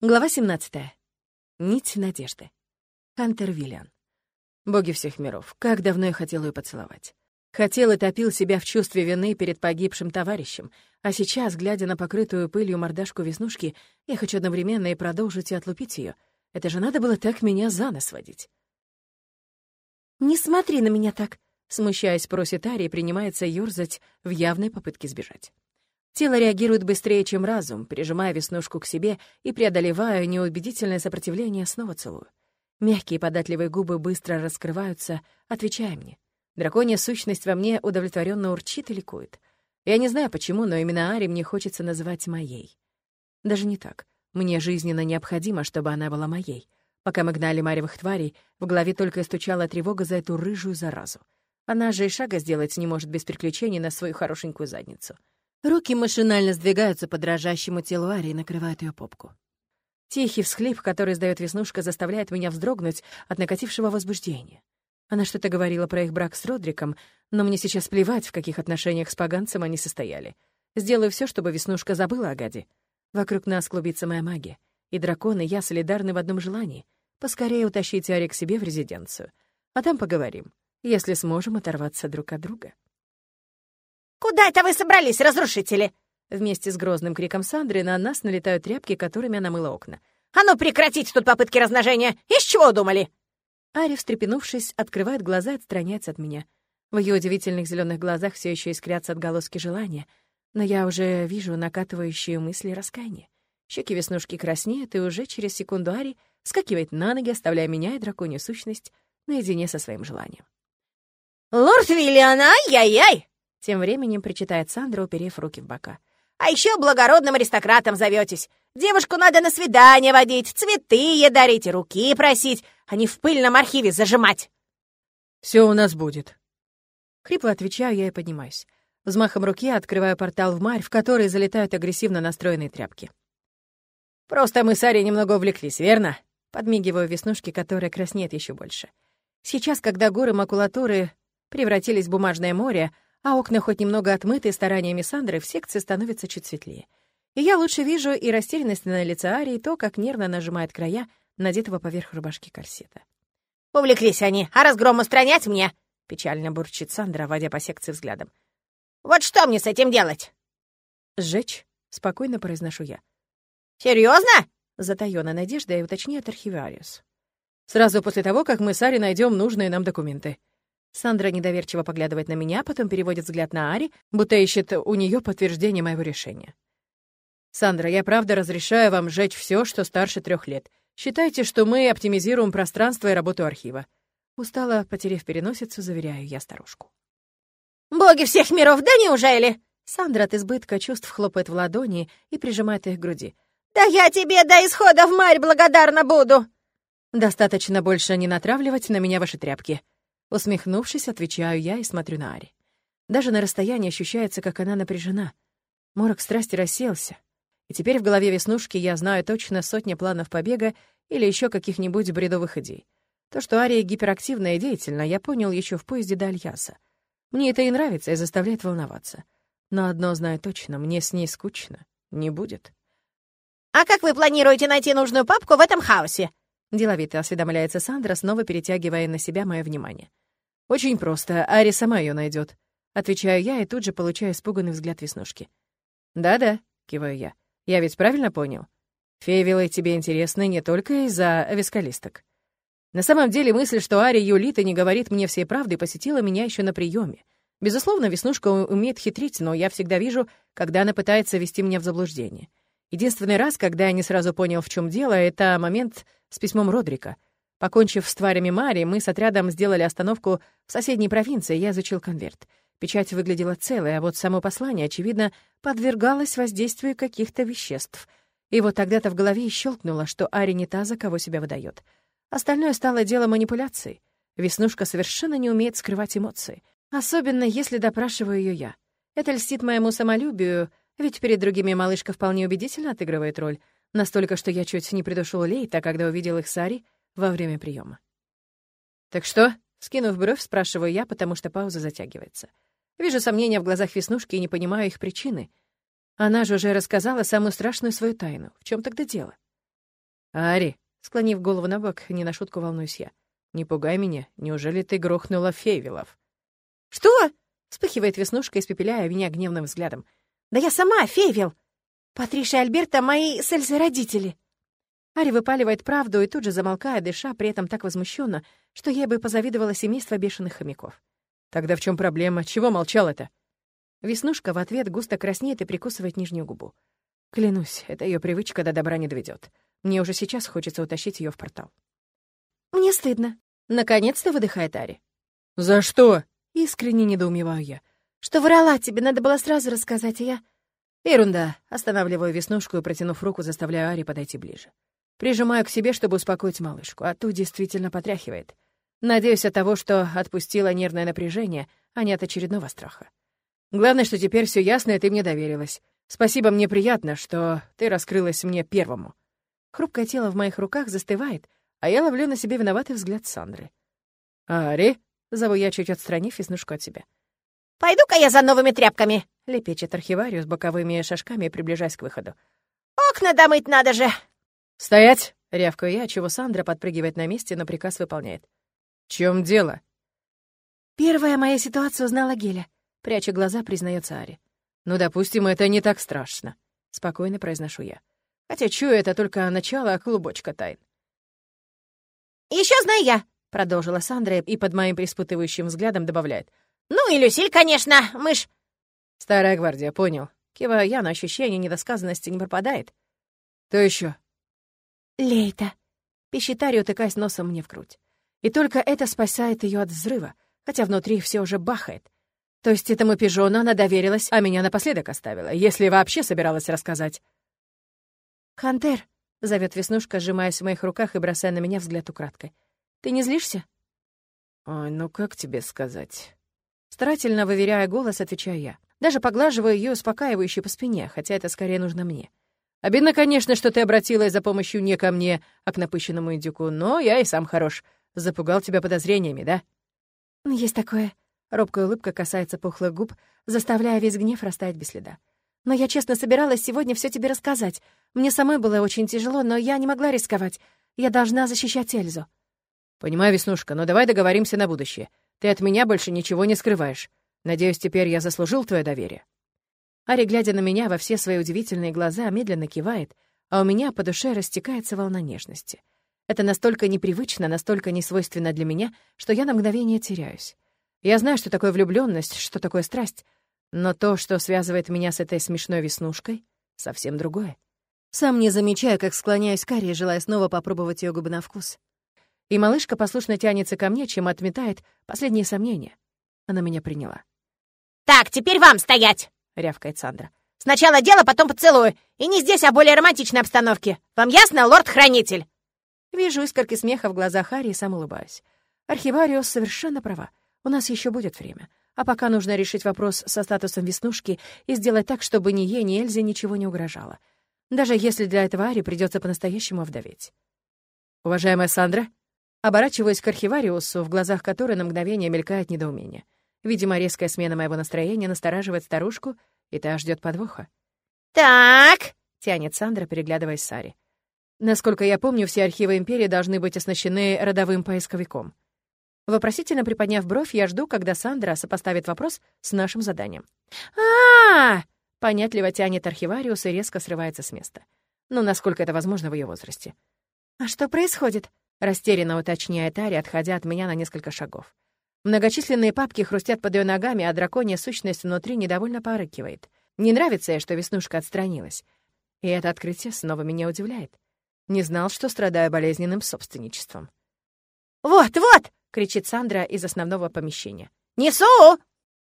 Глава 17. Нить надежды. Хантер Виллиан. Боги всех миров, как давно я хотел ее поцеловать. Хотел и топил себя в чувстве вины перед погибшим товарищем, а сейчас, глядя на покрытую пылью мордашку веснушки, я хочу одновременно и продолжить и отлупить ее. Это же надо было так меня за нос водить. «Не смотри на меня так!» Смущаясь, просит Ари и принимается ёрзать в явной попытке сбежать. Тело реагирует быстрее, чем разум, прижимая веснушку к себе и преодолевая неубедительное сопротивление, снова целую. Мягкие податливые губы быстро раскрываются, отвечая мне. Драконья сущность во мне удовлетворенно урчит и ликует. Я не знаю почему, но именно Ари мне хочется называть моей. Даже не так. Мне жизненно необходимо, чтобы она была моей. Пока мы гнали маревых тварей, в голове только и стучала тревога за эту рыжую заразу. Она же и шага сделать не может без приключений на свою хорошенькую задницу. Руки машинально сдвигаются по дрожащему телу Ари и накрывают ее попку. Тихий всхлип, который издает Веснушка, заставляет меня вздрогнуть от накатившего возбуждения. Она что-то говорила про их брак с Родриком, но мне сейчас плевать, в каких отношениях с поганцем они состояли. Сделаю все, чтобы Веснушка забыла о гаде. Вокруг нас клубится моя магия, и дракон и я солидарны в одном желании — поскорее утащить Ари к себе в резиденцию. А там поговорим, если сможем оторваться друг от друга. «Куда это вы собрались, разрушители?» Вместе с грозным криком Сандры на нас налетают тряпки, которыми она мыла окна. «А ну прекратите тут попытки размножения! Из чего думали?» Ари, встрепенувшись, открывает глаза и отстраняется от меня. В ее удивительных зеленых глазах все еще искрятся отголоски желания, но я уже вижу накатывающие мысли раскаяния. Щеки веснушки краснеют, и уже через секунду Ари скакивает на ноги, оставляя меня и драконью сущность наедине со своим желанием. «Лорд Виллиан, ай-яй-яй!» Тем временем причитает Сандра, уперев руки в бока. «А еще благородным аристократом зоветесь. Девушку надо на свидание водить, цветы ей дарить руки просить, а не в пыльном архиве зажимать». Все у нас будет». Хрипло отвечаю я и поднимаюсь. Взмахом руки открываю портал в марь, в который залетают агрессивно настроенные тряпки. «Просто мы с Арей немного увлеклись, верно?» Подмигиваю веснушки, которая краснеет еще больше. Сейчас, когда горы макулатуры превратились в бумажное море, а окна хоть немного отмыты стараниями Сандры, в секции становится чуть светлее. И я лучше вижу и растерянность на лице Арии, и то, как нервно нажимает края надетого поверх рубашки корсета. «Увлеклись они, а разгром устранять мне?» — печально бурчит Сандра, водя по секции взглядом. «Вот что мне с этим делать?» «Сжечь?» — спокойно произношу я. «Серьезно?» — затаённая надежда и уточняет архивариус. «Сразу после того, как мы с Ари найдем нужные нам документы», Сандра недоверчиво поглядывает на меня, потом переводит взгляд на Ари, будто ищет у нее подтверждение моего решения. «Сандра, я правда разрешаю вам сжечь все, что старше трех лет. Считайте, что мы оптимизируем пространство и работу архива». Устало, потеряв переносицу, заверяю я старушку. «Боги всех миров, да неужели?» Сандра от избытка чувств хлопает в ладони и прижимает их к груди. «Да я тебе до исхода в марь благодарна буду!» «Достаточно больше не натравливать на меня ваши тряпки», Усмехнувшись, отвечаю я и смотрю на Ари. Даже на расстоянии ощущается, как она напряжена. Морок страсти рассеялся. И теперь в голове Веснушки я знаю точно сотни планов побега или еще каких-нибудь бредовых идей. То, что Ария гиперактивна и деятельна, я понял еще в поезде до Альяса. Мне это и нравится, и заставляет волноваться. Но одно знаю точно, мне с ней скучно. Не будет. «А как вы планируете найти нужную папку в этом хаосе?» Деловито осведомляется Сандра, снова перетягивая на себя мое внимание. «Очень просто. Ари сама ее найдет. Отвечаю я и тут же получаю испуганный взгляд Веснушки. «Да-да», — киваю я. «Я ведь правильно понял? Фейвилы тебе интересны не только из-за вискалисток. На самом деле мысль, что Ари юлит и не говорит мне всей правды, посетила меня еще на приеме. Безусловно, Веснушка умеет хитрить, но я всегда вижу, когда она пытается ввести меня в заблуждение. Единственный раз, когда я не сразу понял, в чем дело, это момент с письмом Родрика. Покончив с тварями Мари, мы с отрядом сделали остановку в соседней провинции, я изучил конверт. Печать выглядела целой, а вот само послание, очевидно, подвергалось воздействию каких-то веществ. И вот тогда-то в голове и щелкнуло, что Ари не та, за кого себя выдает. Остальное стало дело манипуляций. Веснушка совершенно не умеет скрывать эмоции. Особенно, если допрашиваю ее я. Это льстит моему самолюбию, ведь перед другими малышка вполне убедительно отыгрывает роль. Настолько, что я чуть не придушил Лейта, когда увидел их с Ари во время приема. «Так что?» — скинув бровь, спрашиваю я, потому что пауза затягивается. Вижу сомнения в глазах Веснушки и не понимаю их причины. Она же уже рассказала самую страшную свою тайну. В чем тогда дело? «Ари», склонив голову на бок, не на шутку волнуюсь я. «Не пугай меня, неужели ты грохнула Фейвилов?» «Что?» — вспыхивает Веснушка, испепеляя меня гневным взглядом. «Да я сама Фейвил! Патриша и Альберта — мои с Эльзой родители!» Ари выпаливает правду и тут же замолкает, дыша, при этом так возмущенно, что ей бы позавидовало семейство бешеных хомяков. «Тогда в чем проблема? Чего молчал-то?» Веснушка в ответ густо краснеет и прикусывает нижнюю губу. Клянусь, это ее привычка до добра не доведет. Мне уже сейчас хочется утащить ее в портал. «Мне стыдно». Наконец-то выдыхает Ари. «За что?» Искренне недоумеваю я. «Что врала тебе, надо было сразу рассказать, а я...» Ерунда. Останавливаю веснушку и, протянув руку, заставляю Ари подойти ближе. Прижимаю к себе, чтобы успокоить малышку, а ту действительно потряхивает. Надеюсь от того, что отпустила нервное напряжение, а не от очередного страха. Главное, что теперь все ясно, и ты мне доверилась. Спасибо, мне приятно, что ты раскрылась мне первому. Хрупкое тело в моих руках застывает, а я ловлю на себе виноватый взгляд Сандры. «Ари?» — зову я, чуть отстранив веснушку от себя. «Пойду-ка я за новыми тряпками!» — лепечет архивариус боковыми шажками, приближаясь к выходу. «Окна домыть надо же!» «Стоять!» — рявкаю я, чего Сандра подпрыгивает на месте, но приказ выполняет. «В чем дело?» «Первая моя ситуация узнала Геля», — пряча глаза, признается Ари. «Ну, допустим, это не так страшно», — спокойно произношу я. Хотя чую, это только начало клубочка тайн. Еще знаю я», — продолжила Сандра и под моим приспутывающим взглядом добавляет. «Ну и Люсиль, конечно, мы ж...» «Старая гвардия, понял». Киваю я, но ощущение недосказанности не пропадает. «Кто еще? «Лейта», — пищит Ари, утыкаясь носом мне в грудь. И только это спасает ее от взрыва, хотя внутри все уже бахает. То есть этому пижону она доверилась, а меня напоследок оставила, если вообще собиралась рассказать. «Хантер», — зовет Веснушка, сжимаясь в моих руках и бросая на меня взгляд украдкой. «Ты не злишься?» «Ой, ну как тебе сказать?» Старательно выверяя голос, отвечаю я. Даже поглаживаю ее успокаивающе по спине, хотя это скорее нужно мне. Обидно, конечно, что ты обратилась за помощью не ко мне, а к напыщенному индюку, но я и сам хорош. Запугал тебя подозрениями, да? Есть такое. Робкая улыбка касается пухлых губ, заставляя весь гнев растаять без следа. Но я честно собиралась сегодня все тебе рассказать. Мне самой было очень тяжело, но я не могла рисковать. Я должна защищать Эльзу. Понимаю, Веснушка, но давай договоримся на будущее. Ты от меня больше ничего не скрываешь. Надеюсь, теперь я заслужил твое доверие. Ари, глядя на меня во все свои удивительные глаза, медленно кивает, а у меня по душе растекается волна нежности. Это настолько непривычно, настолько несвойственно для меня, что я на мгновение теряюсь. Я знаю, что такое влюбленность, что такое страсть, но то, что связывает меня с этой смешной веснушкой, совсем другое. Сам не замечаю, как склоняюсь к Аре, желая снова попробовать ее губы на вкус. И малышка послушно тянется ко мне, чем отметает последние сомнения. Она меня приняла. «Так, теперь вам стоять!» — рявкает Сандра. «Сначала дело, потом поцелую. И не здесь, а более романтичной обстановке. Вам ясно, лорд-хранитель?» Вижу искорки смеха в глазах Ари и сам улыбаюсь. Архивариус совершенно права. У нас еще будет время. А пока нужно решить вопрос со статусом Веснушки и сделать так, чтобы ни ей, ни Эльзе ничего не угрожало. Даже если для этого Ари придется по-настоящему овдоветь. «Уважаемая Сандра?» Оборачиваясь к архивариусу, в глазах которой на мгновение мелькает недоумение. Видимо, резкая смена моего настроения настораживает старушку, и та ждет подвоха. «Так!» — тянет Сандра, переглядываясь с Ари. Насколько я помню, все архивы Империи должны быть оснащены родовым поисковиком. Вопросительно приподняв бровь, я жду, когда Сандра сопоставит вопрос с нашим заданием. а, Понятливо тянет архивариус и резко срывается с места. Ну, насколько это возможно в ее возрасте. «А что происходит?» — растерянно уточняет Ари, отходя от меня на несколько шагов. Многочисленные папки хрустят под ее ногами, а драконья сущность внутри недовольно порыкивает. Не нравится ей, что Веснушка отстранилась. И это открытие снова меня удивляет. Не знал, что страдаю болезненным собственничеством. «Вот, вот!» — кричит Сандра из основного помещения. «Несу!»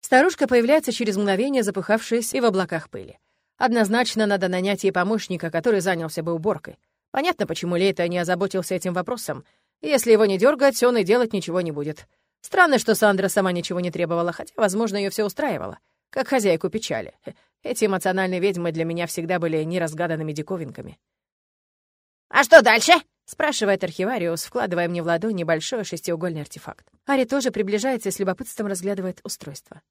Старушка появляется через мгновение, запыхавшись и в облаках пыли. Однозначно надо нанять ей помощника, который занялся бы уборкой. Понятно, почему Лейта не озаботился этим вопросом. Если его не дергать, он и делать ничего не будет. Странно, что Сандра сама ничего не требовала, хотя, возможно, ее все устраивало. Как хозяйку печали. Эти эмоциональные ведьмы для меня всегда были неразгаданными диковинками. «А что дальше?» спрашивает архивариус, вкладывая мне в ладонь небольшой шестиугольный артефакт. Ари тоже приближается и с любопытством разглядывает устройство.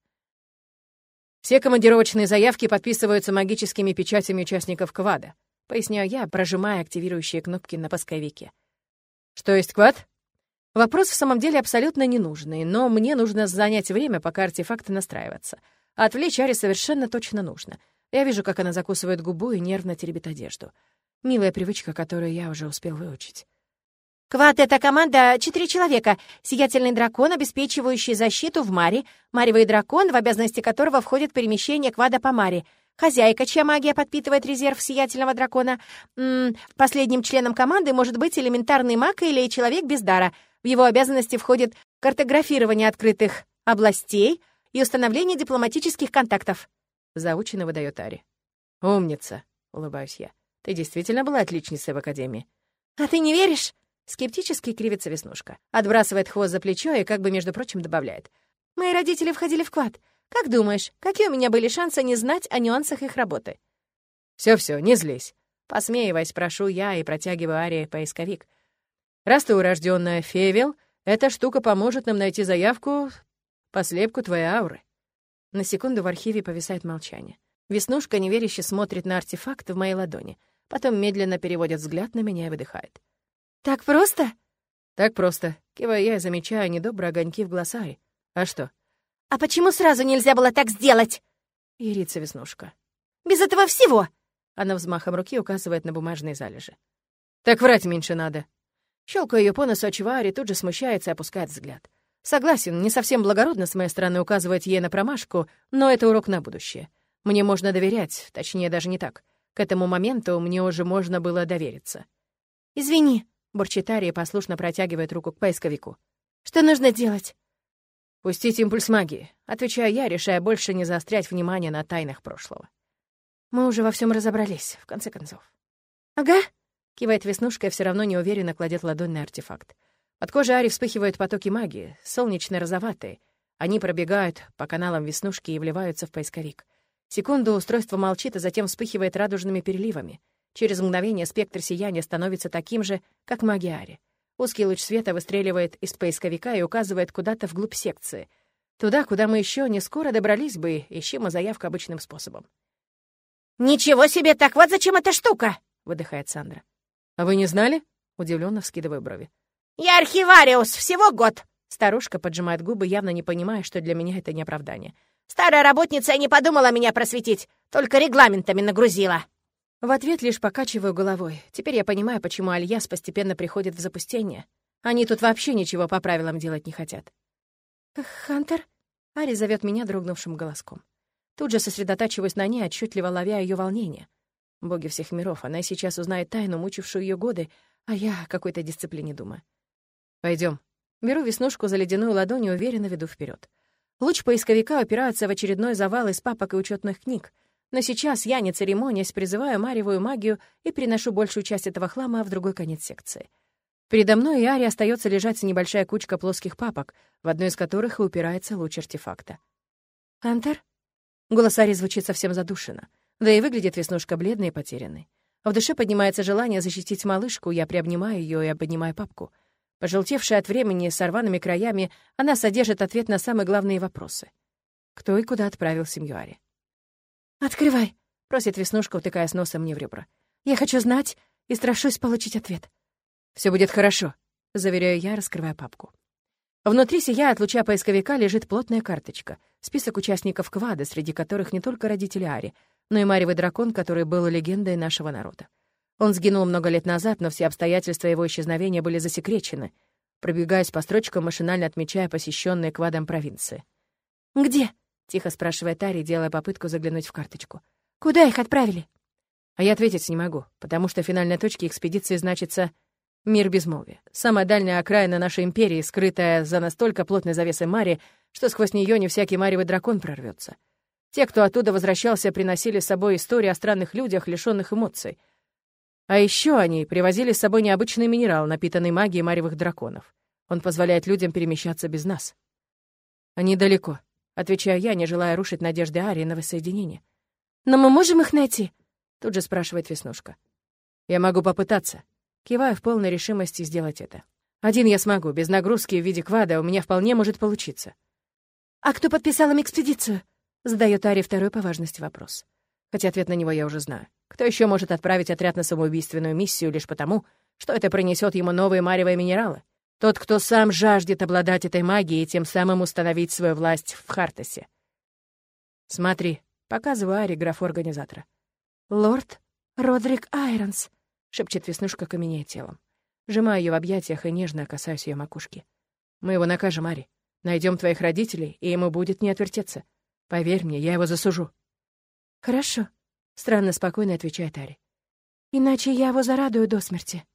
Все командировочные заявки подписываются магическими печатями участников КВАДа. Поясняю я, прожимая активирующие кнопки на поисковике. Что есть квад? Вопрос в самом деле абсолютно ненужный, но мне нужно занять время, пока артефакты настраиваться. А отвлечь Ари совершенно точно нужно. Я вижу, как она закусывает губу и нервно теребит одежду. Милая привычка, которую я уже успел выучить. Квад — это команда четыре человека. Сиятельный дракон, обеспечивающий защиту в Маре. Маревый дракон, в обязанности которого входит перемещение квада по Маре. Хозяйка, чья магия подпитывает резерв сиятельного дракона. М -м, последним членом команды может быть элементарный маг или человек без дара. В его обязанности входит картографирование открытых областей и установление дипломатических контактов. Заученно выдает Ари. «Умница», — улыбаюсь я. «Ты действительно была отличницей в академии». «А ты не веришь?» Скептически кривится Веснушка. Отбрасывает хвост за плечо и как бы, между прочим, добавляет. «Мои родители входили в квад. Как думаешь, какие у меня были шансы не знать о нюансах их работы?» «Всё-всё, не злись». Посмеиваясь, прошу я и протягиваю Арии поисковик. «Раз ты урождённая Февел, эта штука поможет нам найти заявку по слепку твоей ауры». На секунду в архиве повисает молчание. Веснушка неверяще смотрит на артефакт в моей ладони, потом медленно переводит взгляд на меня и выдыхает. «Так просто?» «Так просто», — кивая я замечаю недобрые огоньки в глаз Ари. «А что?» «А почему сразу нельзя было так сделать?» Ирится Веснушка. «Без этого всего!» Она взмахом руки указывает на бумажные залежи. «Так врать меньше надо». Щелкаю ее по носу, отчего Ари тут же смущается и опускает взгляд. Согласен, не совсем благородно с моей стороны указывать ей на промашку, но это урок на будущее. Мне можно доверять, точнее, даже не так. К этому моменту мне уже можно было довериться. «Извини», Бурчит Ария послушно протягивает руку к поисковику. «Что нужно делать?» «Пустить импульс магии», — отвечаю я, решая больше не заострять внимание на тайнах прошлого. Мы уже во всем разобрались, в конце концов. «Ага», — кивает Веснушка и все равно неуверенно кладет ладонь на артефакт. Под кожей Ари вспыхивают потоки магии, солнечно-розоватые. Они пробегают по каналам Веснушки и вливаются в поисковик. Секунду устройство молчит, а затем вспыхивает радужными переливами. Через мгновение спектр сияния становится таким же, как магиаре. Узкий луч света выстреливает из поисковика и указывает куда-то вглубь секции. Туда, куда мы еще не скоро добрались бы, ищем мы заявку обычным способом. «Ничего себе, так вот зачем эта штука!» — выдыхает Сандра. «А вы не знали?» — удивленно вскидываю брови. «Я архивариус, всего год!» Старушка поджимает губы, явно не понимая, что для меня это не оправдание. «Старая работница и не подумала меня просветить, только регламентами нагрузила!» В ответ лишь покачиваю головой. Теперь я понимаю, почему Альяс постепенно приходит в запустение. Они тут вообще ничего по правилам делать не хотят. «Хантер?» — Ари зовет меня дрогнувшим голоском. Тут же сосредотачиваюсь на ней, отчетливо ловя ее волнение. Боги всех миров, она сейчас узнает тайну, мучившую ее годы, а я о какой-то дисциплине думаю. Пойдем. Беру веснушку за ледяную ладонь и уверенно веду вперед. Луч поисковика упирается в очередной завал из папок и учетных книг — но сейчас я, не церемонясь, призываю Марьевую магию и переношу большую часть этого хлама в другой конец секции. Передо мной и Ари остается лежать небольшая кучка плоских папок, в одной из которых и упирается луч артефакта. «Хантер?» Голос Ари звучит совсем задушенно, да и выглядит Веснушка бледной и потерянной. В душе поднимается желание защитить малышку, я приобнимаю ее и обнимаю папку. Пожелтевшая от времени, с рваными краями, она содержит ответ на самые главные вопросы. Кто и куда отправил семью Ари? «Открывай», — просит Веснушка, утыкаясь носом мне в ребра. «Я хочу знать и страшусь получить ответ». Все будет хорошо», — заверяю я, раскрывая папку. Внутри сия от луча поисковика лежит плотная карточка, список участников квада, среди которых не только родители Ари, но и Марьевый дракон, который был легендой нашего народа. Он сгинул много лет назад, но все обстоятельства его исчезновения были засекречены. Пробегаясь по строчкам, машинально отмечая посещенные квадом провинции. «Где?» Тихо спрашивает Ари, делая попытку заглянуть в карточку. «Куда их отправили?» А я ответить не могу, потому что финальной точкой экспедиции значится «Мир безмолвия». Самая дальняя окраина нашей империи, скрытая за настолько плотной завесой Мари, что сквозь нее не всякий маревый дракон прорвется. Те, кто оттуда возвращался, приносили с собой истории о странных людях, лишенных эмоций. А еще они привозили с собой необычный минерал, напитанный магией маревых драконов. Он позволяет людям перемещаться без нас. Они далеко, Отвечаю я, не желая рушить надежды Арии на воссоединение. «Но мы можем их найти?» Тут же спрашивает Веснушка. «Я могу попытаться». Киваю в полной решимости сделать это. Один я смогу, без нагрузки в виде квада у меня вполне может получиться. «А кто подписал им экспедицию?» Задает Ари второй по важности вопрос. Хотя ответ на него я уже знаю. Кто еще может отправить отряд на самоубийственную миссию лишь потому, что это принесет ему новые маревые минералы? Тот, кто сам жаждет обладать этой магией и тем самым установить свою власть в Хартесе. Смотри, показываю Ари графу организатора. «Лорд Родрик Айронс», — шепчет Веснушка, каменея телом. Сжимаю ее в объятиях и нежно касаюсь ее макушки. «Мы его накажем, Ари. Найдем твоих родителей, и ему будет не отвертеться. Поверь мне, я его засужу». «Хорошо», — странно спокойно отвечает Ари. «Иначе я его зарадую до смерти».